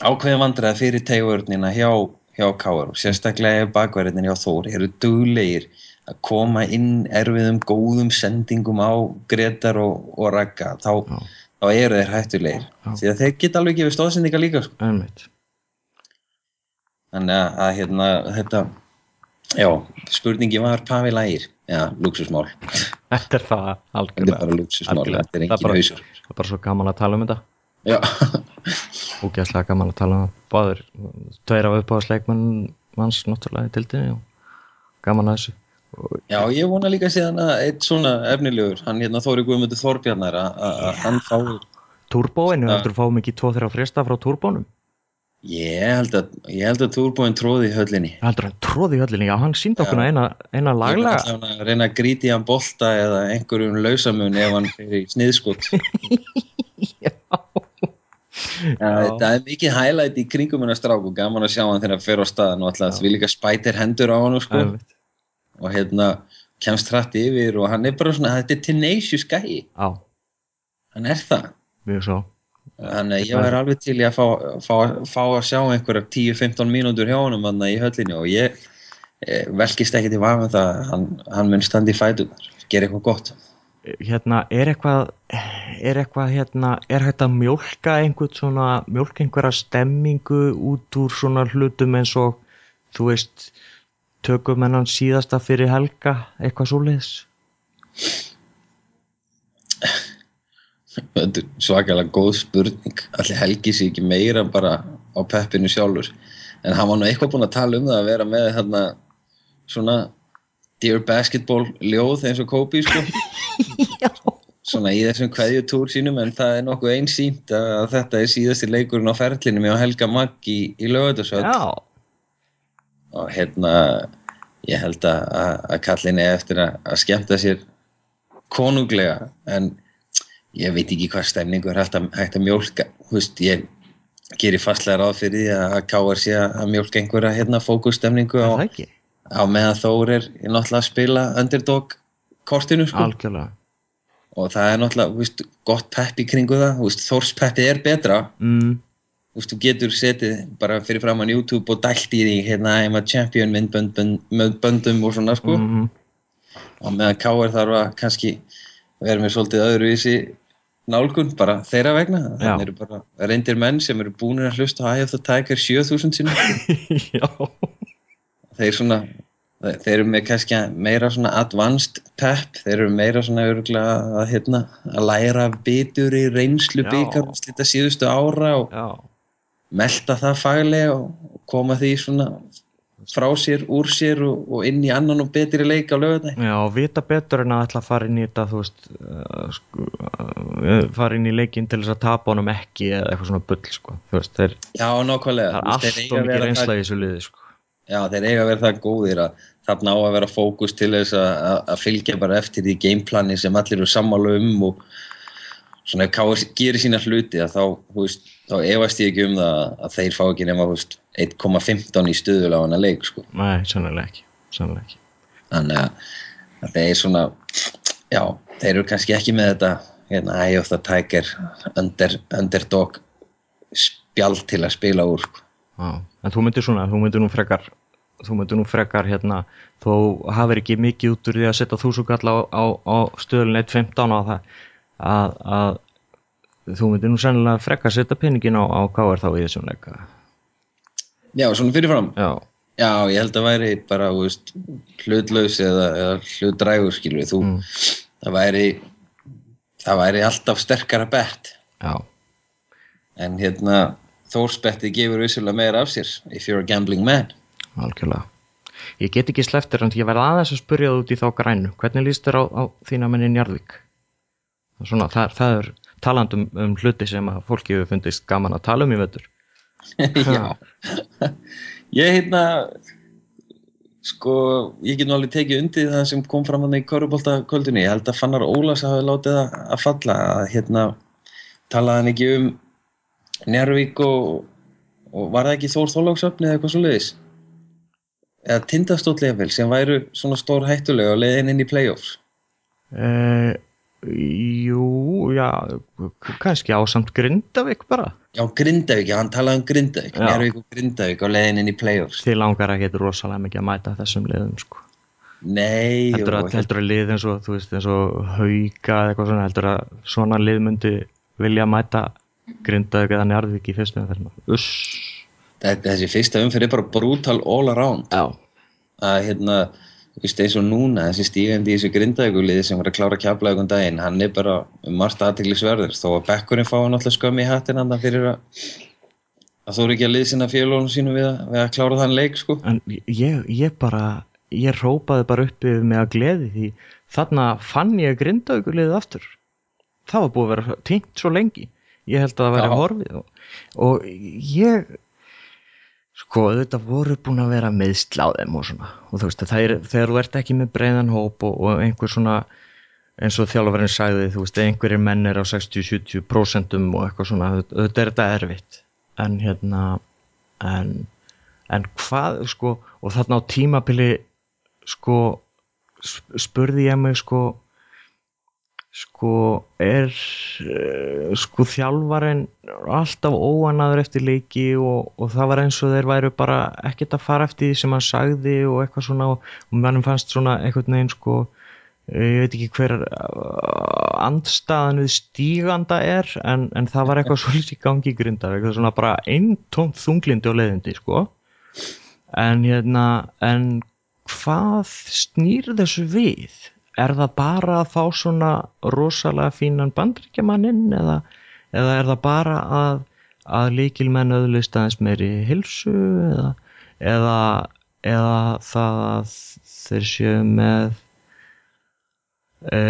ákveðin vandræða fyrir tegvörnina hjá, hjá Káar og sérstaklega ef bakverðin hjá Þór eru duglegir að koma inn erfiðum góðum sendingum á Gretar og, og Ragga þá, þá eru þeir hættulegir. Því að þeir geta alveg gefið stóðsendinga líka sko. þannig að, að hérna, þetta já, spurningi var Pavel Ægir já, luxusmál þetta er það þetta er algjörlega. bara Algjörlega. þetta er Það engin hausur það er bara svo gaman að tala um þetta ógæðslega gaman að tala um báður, tveir af uppáðsleikmann manns náttúrulega í tildinni og gaman að þessu. Og, já, ég vona líka síðan að eitt svona efnilegur, hann hérna Þóri Guðmundur Þorbjarnar að, að að hann fái Turbóinu, heldur fáum ekki 2-3 fresta frá turbónum. Ég held að, ég held að Túrbóin tróði í höllinni. heldur hann tróði í höllinni, já hann síndi okkur eina, eina hann að reyna að gríti hann bolta eða einhverjum lausamun ef hann fyrir í sniðskot. já, það er mikið highlight í kringum hennar strák og gaman að sjá hann þegar hann fer á staðan og alltaf því líka spætir hendur á hann sko. Og hérna kemst hrætt yfir og hann er bara svona, þetta er tenacious gæi Já, hann er það. Þannig að ég var alveg til að fá, fá, fá að sjá einhverjar 10-15 mínútur hjá honum hann í höllinni og ég velkist ekki til vafa um það að hann, hann mun standi í fætunar, gera eitthvað gott Hérna, er eitthvað er eitthvað, hérna, er hægt að mjólka einhvern svona, mjólka einhverja stemmingu út úr svona hlutum eins og, þú veist tökum hennan síðasta fyrir helga eitthvað svoleiðis? Þetta er svakalega góð spurning. Allir helgi sér ekki meira bara á peppinu sjálfur. En hann var nú eitthvað búinn að tala um það að vera með hérna svona Dear Basketball ljóð eins og Kobe sko svona í þessum kveðjutúr sínum en það er nokkuð einsýnt að þetta er síðasti leikurinn á ferlinum hjá Helga Magg í, í lögutarsvöld Já, og hérna ég held að, að, kallin er eftir að, að skemmta sér konunglega en ég veit ekki hvað stemningu er hægt að, hægt að mjólka. Veist, ég gerir fastlega ráð fyrir því að KR sé að mjólka einhverja hérna fókusstemningu er á, á meðan Þór er náttúrulega að spila underdog kortinu sko. Algjörlega. Og það er náttúrulega veist, gott pepp í kringu það. Þú veist, Þórs peppi er betra. Mm, veist, þú getur setið bara fyrir fram á YouTube og dælt í því hérna I'm a champion með böndum og svona sko. Mm, og meðan K.R. þarf að kannski vera með svolítið öðruvísi nálgun bara þeirra vegna. Þannig eru bara reyndir menn sem eru búinir að hlusta á Eye of the Tiger 7000 sinum Já, þeir svona þeir eru með kannski meira svona advanced pep, þeir eru meira svona örgulega að, hérna, að læra bitur í reynslu byggar slita síðustu ára og já, melta það faglega og koma því svona frá sér, úr sér og, og inn í annan og betri leik á lögudæg já, vita betur en að ætla að fara inn í þetta, þú veist uh, sko, uh, fara inn í leikinn til þess að tapa honum ekki eða eitthvað svona bull, sko, þú veist, þeir, Já, nákvæmlega. það er allt og mikið reynsla í þessu liði, sko. Já, þeir eiga að vera það góðir að þarna á að vera fókus til þess að, fylgja bara eftir því gameplani sem allir eru sammála um og svona ef gerir sína hluti að þá, veist, þá efast ég ekki um það að þeir fá ekki nema þú veist, 1,15 í stuðul á hana leik sko. Nei, sannlega ekki, sannlega ekki þannig að, þeir svona já, þeir eru kannski ekki með þetta hérna, Eye of the Tiger under, underdog spjald til að spila úr sko. Já, en þú myndir svona, þú myndir nú frekar þú myndir nú frekar hérna þú hafir ekki mikið út úr því að setja þúsugall á, á, á stöðlun 1.15 og það að, að þú myndir nú sennilega frekar setja peningin á, á er þá í þessum leika Já, svona fyrirfram. Já, Já, ég held að væri bara veist, hlutlaus eða, eða hlutdrægur skilur þú, Mm. það væri það væri alltaf sterkara bett. Já, en hérna Þórsbettið gefur vissulega meira af sér if you're a gambling man algjörlega. Ég get ekki sleftir en ég verð aðeins að spurja þú út í þá grænu. Hvernig líst þér á, á þína menni Njarðvík? Svona, það, það er talandi um, hluti sem að fólki hefur fundist gaman að tala um í vetur. Já. Ég hérna sko, ég get nú alveg tekið undir það sem kom fram hann í Köruboltakvöldunni, ég held að Fannar Ólas hafi látið að falla að hérna talaði hann ekki um Njárvík og, og var það ekki Þór Þólagsöfni eða eitthvað svo leiðis eða tindastóll leifvel sem væru svona stór hættulega og leiðin inn í playoffs Uh, jú, já, kannski ásamt Grindavík bara. Já, Grindavík, já, hann talaði um Grindavík Já. Njárvík og Grindavík og leiðin inn í playoffs Þið langar að geta rosalega mikið að mæta þessum liðum, sko. Nei, Heldur að, heldur að lið eins og, þú veist, eins og hauka eða eitthvað svona, heldur að svona lið myndi vilja mæta Grindavík eða Njarðvík í fyrstu umferðina. Uss. Þetta- þessi fyrsta umferð er bara brutal all around Já. að hérna, þú veist eins og núna þessi stígandi í þessu grindaðuguliði sem var að klára kjaplega um daginn, hann er bara um margt aðtiklisverður, þó að bekkurinn fái náttúrulega skömmi í hattin hann fyrir að að þú eru ekki að lið sinna félónum sínum við að, við að klára þann leik sko En ég, ég bara, ég rópaði bara upp yfir mig að gleði því þarna fann ég Grindavík liðið aftur. Það var búið að vera týnt svo lengi. Ég held að það væri horfið og, og ég sko þetta voru búin að vera meðsl á þeim og svona. Og þú veist er, þegar þú ert ekki með breiðan hóp og, og einhver svona eins og þjálfarinn sagði þú veist, einhverjir menn er á 60-70% og eitthvað svona, þetta er þetta erfitt. En hérna en, en hvað sko, og þarna á tímabili sko spurði ég mig sko sko er uh, sko þjálfarinn alltaf óanaður eftir leiki og, og það var eins og þeir væru bara ekkert að fara eftir því sem hann sagði og eitthvað svona og, og mannum fannst svona einhvern veginn sko ég veit ekki hver uh, andstaðan við stíganda er en, en það var eitthvað svolítið gangi grindar, eitthvað svona bara eintómt þunglindi og leiðindi sko. En hérna en hvað snýr þessu við er það bara að fá svona rosalega fínan bandrykjamaninn eða, eða er það bara að, að líkilmenn öðlist aðeins meiri hilsu eða, eða, eða það að þeir séu með e,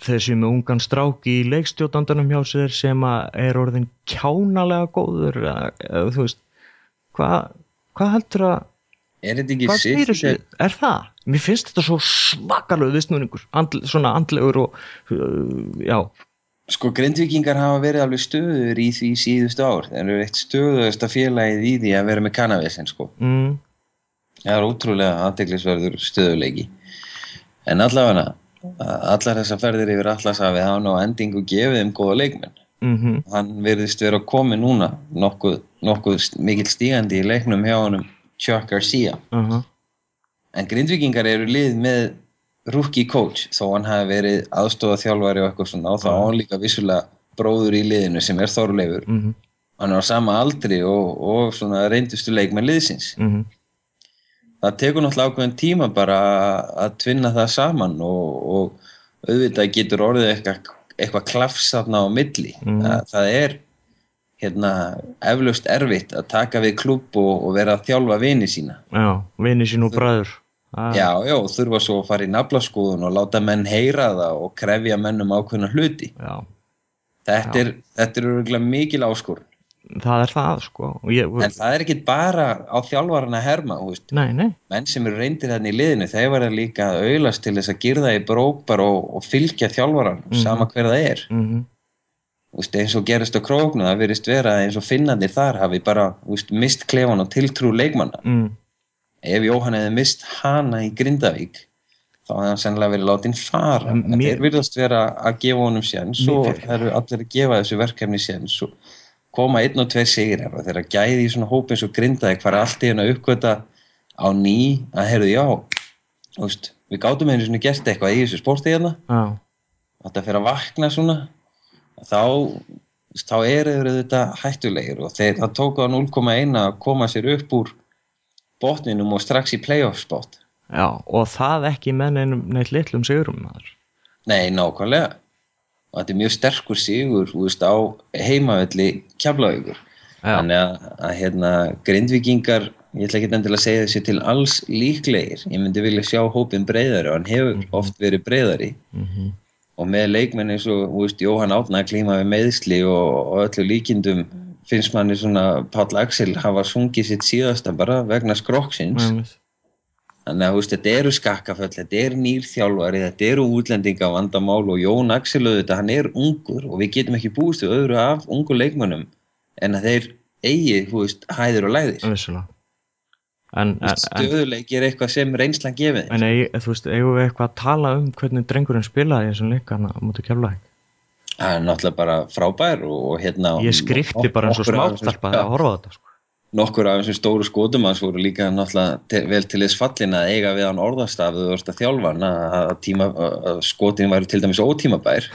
þeir séu með ungan stráki í leikstjótandunum hjá sér sem er orðin kjánalega góður eða þú veist hvað hva heldur að Er þetta ekki sitt? Er það? Mér finnst þetta svo svakalög viðsnúningur, andl, svona andlegur og uh, já, Sko, grindvikingar hafa verið alveg stöður í því síðustu ár. Þeir eru eitt stöðuðasta félagið í því að vera með kannavesen, sko. mm, Það er ótrúlega aðteklisverður stöðuleiki. En allavega, allar þessar ferðir yfir allarsafið hafa nú endingu gefið um góða leikmenn. mm Hann verðist vera komið núna nokkuð, nokkuð mikill stígandi í leiknum hjá honum Chuck Garcia. uh En grindvikingar eru lið með rookie coach þó hann hafi verið aðstofa þjálfari og eitthvað svona og þá á hann líka vissulega bróður í liðinu sem er Þorleifur. mm Hann er á sama aldri og, og svona reyndustu leikmenn liðsins. mm það tekur náttúrulega ákveðin tíma bara að tvinna það saman og, og auðvitað getur orðið eitthvað, eitthvað klafs þarna á milli það, það er hérna eflaust erfitt að taka við klubb og, og vera að þjálfa vini sína. Já, vini sín og bræður. Ah, já, já, þurfa svo að fara í naflaskoðun og láta menn heyra það og krefja menn um ákveðna hluti. Já, þetta Já. er, þetta er örugglega mikil áskorun. Það er það sko. Og ég, en það er ekki bara á þjálfarana herma, nei, nei, menn sem eru reyndir hérna í liðinu þeir verða líka að auðlast til þess að girða í brókbar og, og fylgja þjálfaran Mhm. sama hver það er. Mm Þú veist, eins og gerist á króknu það verist vera að eins og finnandir þar hafi bara veist, mist klefan og tiltrú leikmanna. Mm, ef Jóhann hefði mist hana í Grindavík þá hefði hann sennilega verið látin fara. En mér- þeir virðast vera að gefa honum séns og það eru allir að gefa þessu verkefni séns og koma einn og tveir sigrar og þeirra gæði í svona hóp eins og Grindavík fara allt í henni að uppgöta á ný að heyrðu já veist, við gátum einu svona gert eitthvað í þessu sporti hérna. Já, þetta fyrir að vakna svona þá, þá eru þeir þetta hættulegir og þeir, það tóku á 0,1 að koma sér upp úr botninum og strax í playoff spot. Já og það ekki með neinum neitt litlum sigurum maður. Nei, nákvæmlega. Og þetta er mjög sterkur sigur veist, á heimavelli kjaflavíkur já, þannig að, að hérna, grindvikingar ég ætla ekki endilega að segja þessi til alls líklegir, ég myndi vilja sjá hópin breyðari og hann hefur oft verið breyðari mm og með leikmenn eins og þú veist, Jóhann Átna að klíma við meðsli og, og öllu líkindum finnst manni svona Páll Axel hafa sungið sitt síðasta bara vegna skrokksins þannig að veist, þetta eru skakkaföll þetta er nýr þjálfari, þetta eru útlendinga vandamál og Jón Axel auðvitað hann er ungur og við getum ekki búist við öðru af ungu leikmönnum en að þeir eigi, þú veist, hæðir og læðir. Vissulega en, en, stöðuleiki er eitthvað sem reynslan gefið en þú veist, eigum við eitthvað að tala um hvernig drengurinn spilaði í þessum leikana mútið kjaflaði það er náttúrulega bara frábær og, og hérna ég skrifti bara eins og smáttalpa að horfa þetta sko. nokkur af þessum stóru skotum hans voru líka náttúrulega te- vel til þess fallin að eiga við hann orðastaf þú vorst að tíma, að skotin væri til dæmis ótímabær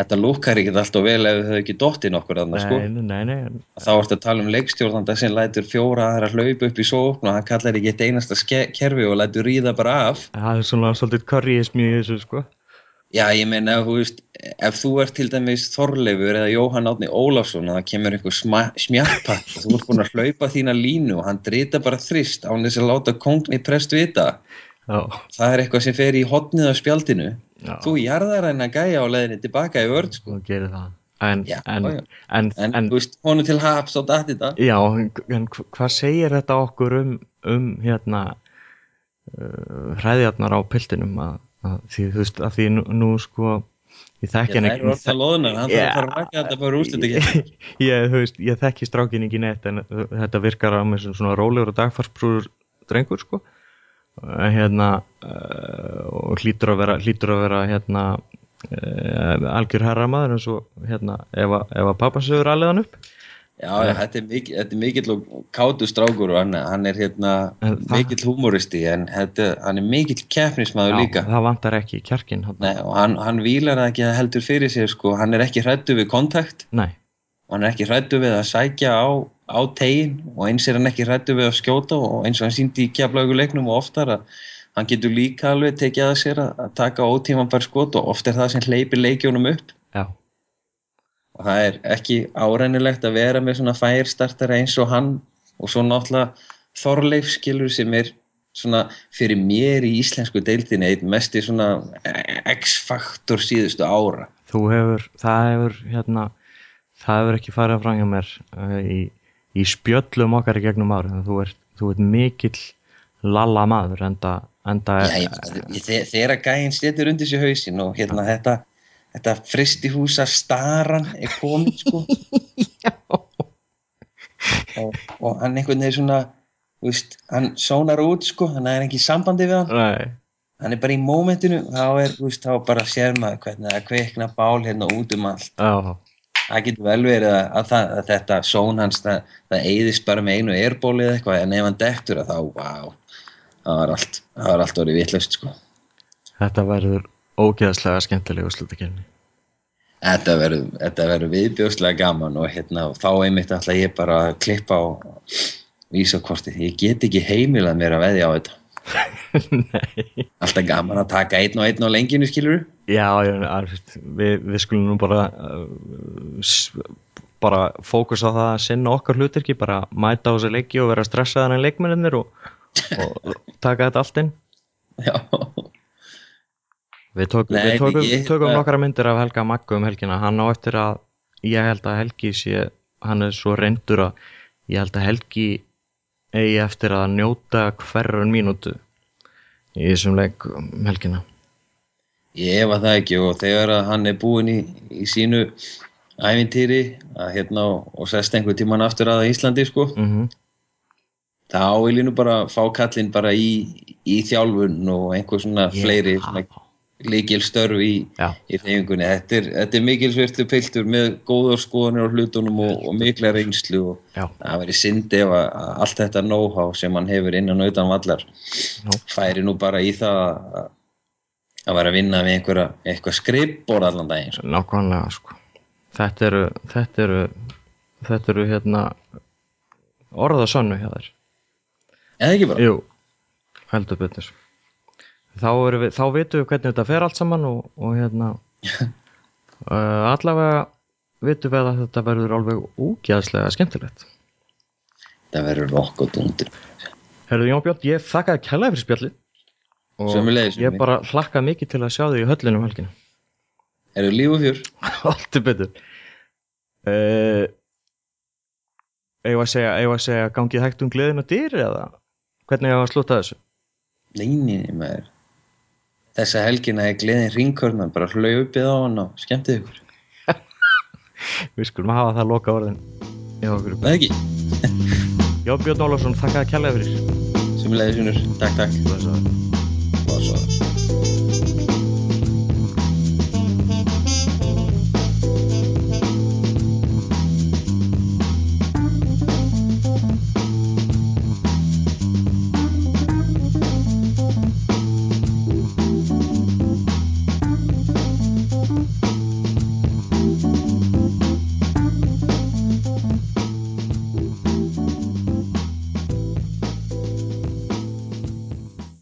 þetta lukkar ekki alltaf vel ef þau ekki dottið nokkur þarna sko. Nei, nei, nei, þá ertu að tala um leikstjórnanda sem lætur fjóra aðra hlaup upp í sókn og hann kallar ekki eitt einasta kerfi og lætur ríða bara af. Það er svona svolítið curryism í þessu sko. Já ég meina þú veist ef þú ert til dæmis Þorleifur eða Jóhann Átni Ólafsson og það kemur einhver smjarpatt og þú ert búin að hlaupa þína línu og hann drita bara þrist án þess að láta kongni prest vita það er eitthvað sem fer í hotnið á spjaldinu. Já, þú jarðar henn að gæja á leiðinni tilbaka í vörð sko. þú gerir það. En, Já, en, já. en, en, veist, honum til haps og datti þetta já, en, en hva- hvað segir þetta okkur um, um hérna uh, hræðjarnar á piltinum? Að, að því þú veist að því nú, nú sko ég þekki hann ekki. ég, veist, ég þekki strákin ekki neitt en þetta virkar á mig sem svona rólegur og dagfarsbrúður drengur sko hérna uh, og hlýtur að vera hlýtur að vera hérna uh, algjör herramaður eins og hérna ef að, ef að pappa sögur alveg hann upp Já, já, þetta er, mikil, þetta er mikill og kátu strákur og hann, hann er hérna mikill humoristi en þetta, hann er mikill keppnismæður líka. það vantar ekki kjarkin. Nei, og hann, hann vílar það ekki heldur fyrir sér sko, hann er ekki hrættu við kontakt nei, og hann er ekki hrættu við að sækja á, á tegin og eins er hann ekki hrættu við að skjóta og eins og hann síndi í kjaflaugu leiknum og oftar að hann getur líka alveg tekið að sér að, að taka ótímanbær skot og oft er það sem hleypir leikjónum upp. Já, og það er ekki árennilegt að vera með svona færstartara eins og hann og svo náttúrulega Þorleif skilur sem er svona fyrir mér í íslensku deildinni einn mesti svona X-faktor síðustu ára. Þú hefur það hefur hérna það hefur ekki farið fram hjá mér uh, í, í spjöllum okkar í gegnum árið þú ert, þú ert mikill lalla maður enda, enda Já, ég, ég, þe- þegar gæinn setur undir sér hausinn og hérna þetta þetta fristihúsa staran er komin sko. Og, og hann einhvern veginn svona þú veist, hann sónar út sko hann er ekki í sambandi við hann. Nei, hann er bara í mómentinu þá er, veist, þá bara sér maður hvernig það kveikna bál hérna út um allt. Já, það getur vel verið að, að, það, að þetta són hans, það, það eyðist bara með einu erbóli eða eitthvað, en ef hann dettur að þá, vá, það var allt það var allt orðið vitlaust, sko. Þetta verður ógeðslega skemmtileg úrslutakefni þetta verður, þetta verður viðbjóðslega gaman og hérna, þá einmitt ætla ég bara klippa á vísakortið, ég get ekki heimilað mér að veðja á þetta alltaf gaman að taka einn og einn á lenginu, skilur Já, já, við, við skulum nú bara uh, bara fókus á það að sinna okkar hlutirki bara mæta á þessi leiki og vera stressaðan en leikmennir og, og taka þetta allt inn. Já, Við tókum, Nei, við tókum, ég- tókum nokkra myndir af Helga Maggu um helgina. Hann á eftir að ég held að Helgi sé hann er svo reyndur að ég held að Helgi eigi eftir að njóta hverjum mínútu í þessum leik um helgina. Ég efa það ekki og þegar að hann er búinn í, í sínu ævintýri að hérna og sest einhver tíman aftur að Íslandi sko, mm þá vil ég nú bara fá kallinn bara í, í þjálfun og einhver svona fleiri svona líkil störf í, í þefingunni. Þetta er, þetta er mikilsvertu piltur með góðar skoðanir á hlutunum og, og mikla reynslu og það veri syndi ef að, allt þetta know-how sem hann hefur innan og utan vallar já, færi nú bara í það að, vera að vinna við einhverja, eitthvað skrippbór allan daginn. Sko. nákvæmlega sko. þetta eru þetta eru, þetta eru hérna orða sönnu hjá þér Eða ekki bara? Jú, heldur betur þá, erum við, þá vitum við hvernig þetta fer allt saman og, og hérna uh, allavega vitum við að þetta verður alveg úgæðslega skemmtilegt Það verður rokk og dundur. Herðu Jón Björn, ég þakkaði kærlega fyrir spjallið og Sömuleiðis, ég bara hlakka mikið til að sjá þig í höllinu um helginu Eru líf og fjör? Alltaf betur uh, Eigum að segja, segja gangið hægt um gleðin og dýr eða hvernig ég að slúta þessu Neini, maður. Þessa helgina er gleðin ringkörnan, bara hlaupið á hann og skemmtið ykkur. Við skulum hafa það loka orðin Já, Það ekki? Jón Björn Ólafsson, þakkaði kærlega fyrir Sumulegis, Takk, takk. Blessaður.